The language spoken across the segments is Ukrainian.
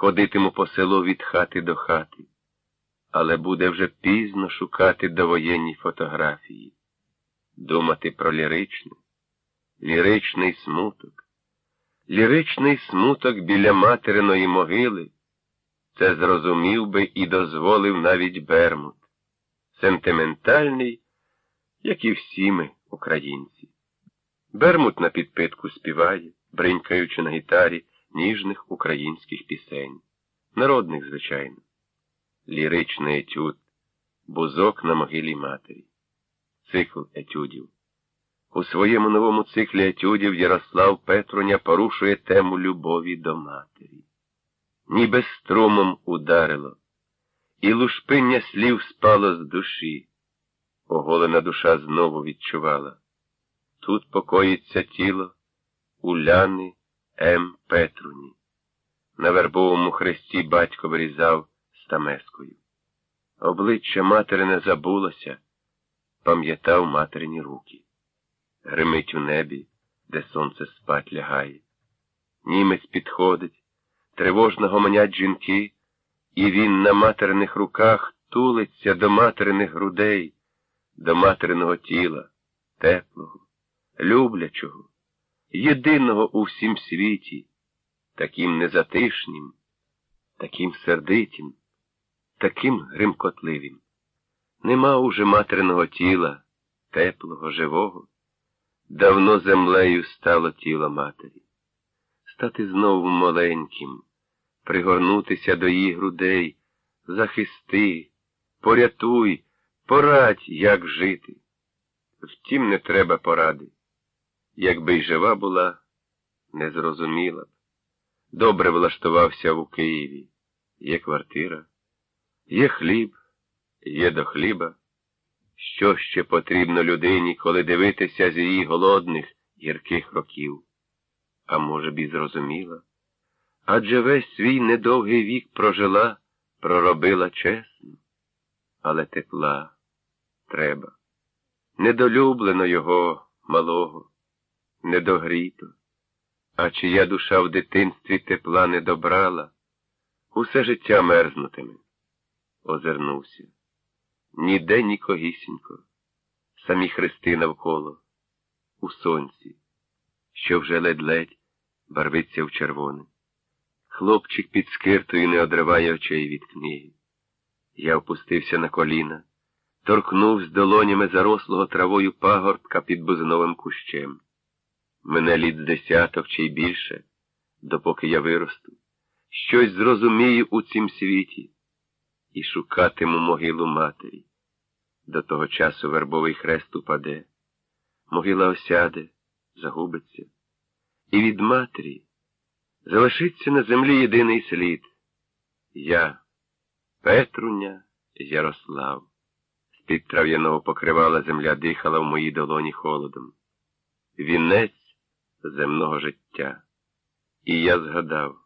ходитиму по селу від хати до хати, але буде вже пізно шукати довоєнні фотографії, думати про ліричне, ліричний смуток, ліричний смуток біля материної могили. Це зрозумів би і дозволив навіть Бермут, сентиментальний, як і всі ми, українці. Бермут на підпитку співає, бринькаючи на гітарі ніжних українських пісень, народних, звичайно, ліричний етюд, бузок на могилі матері, цикл етюдів. У своєму новому циклі етюдів Ярослав Петруня порушує тему любові до матері. Ніби струмом ударило, і лушпиння слів спало з душі. Оголена душа знову відчувала. Тут покоїться тіло Уляни М. Петруні. На вербовому хресті батько вирізав стамескою. Обличчя матери не забулося, пам'ятав материні руки. Гримить у небі, де сонце спать лягає. Німець підходить, тривожно гомонять жінки, і він на материних руках тулиться до материних грудей, до материного тіла, теплого, люблячого єдиного у всім світі, таким незатишнім, таким сердитім, таким гримкотливим. Нема уже материного тіла, теплого, живого. Давно землею стало тіло матері. Стати знову маленьким, пригорнутися до її грудей, захисти, порятуй, порадь, як жити. Втім, не треба поради. Якби й жива була, не зрозуміла б. Добре влаштувався у Києві. Є квартира, є хліб, є до хліба. Що ще потрібно людині, коли дивитися з її голодних, гірких років? А може б і зрозуміла? Адже весь свій недовгий вік прожила, проробила чесно, але тепла треба. Недолюблено його малого недогріто, а чия душа в дитинстві тепла не добрала, усе життя мерзнутиме. Озирнувся. Ніде нікогісінько, самі хрести навколо, у сонці, що вже ледь-ледь барвиться в червоне. Хлопчик під скиртою не одриває очей від книги. Я опустився на коліна, торкнув долонями зарослого травою пагорбка під бузиновим кущем. Мене літ з десяток чи й більше, допоки я виросту, щось зрозумію у цім світі і шукатиму могилу матері. До того часу вербовий хрест упаде, могила осяде, загубиться, і від матері залишиться на землі єдиний слід. Я, Петруня Ярослав. З-під трав'яного покривала земля дихала в моїй долоні холодом. Вінець земного життя. І я згадав,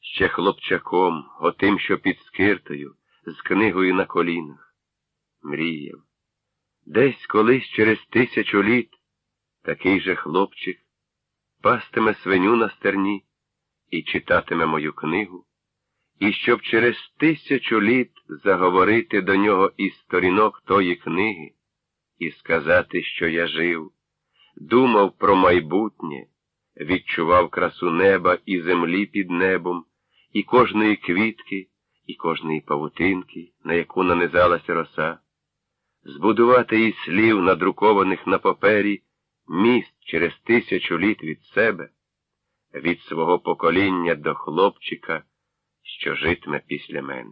ще хлопчаком, отим, що під скиртою, з книгою на колінах, мріяв. Десь колись через тисячу літ такий же хлопчик пастиме свиню на стерні і читатиме мою книгу, і щоб через тисячу літ заговорити до нього із сторінок тої книги і сказати, що я жив думав про майбутнє, відчував красу неба і землі під небом, і кожної квітки, і кожної павутинки, на яку нанизалася роса, збудувати із слів, надрукованих на папері, міст через тисячу літ від себе, від свого покоління до хлопчика, що житиме після мене.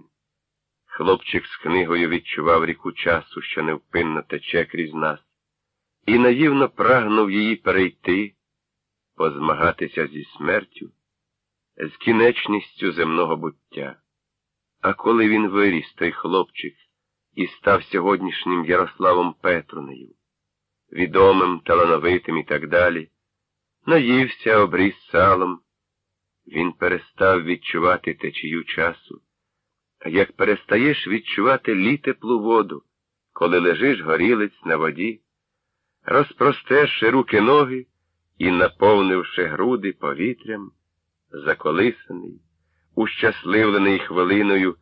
Хлопчик з книгою відчував ріку часу, що невпинно тече крізь нас і наївно прагнув її перейти, позмагатися зі смертю, з кінечністю земного буття. А коли він виріс, той хлопчик, і став сьогоднішнім Ярославом Петрунею, відомим, талановитим і так далі, наївся обріз салом, він перестав відчувати течію часу, як перестаєш відчувати літеплу воду, коли лежиш горілиць на воді, розпростерши руки ноги і наповнивши груди повітрям, заколисаний, ущасливлений хвилиною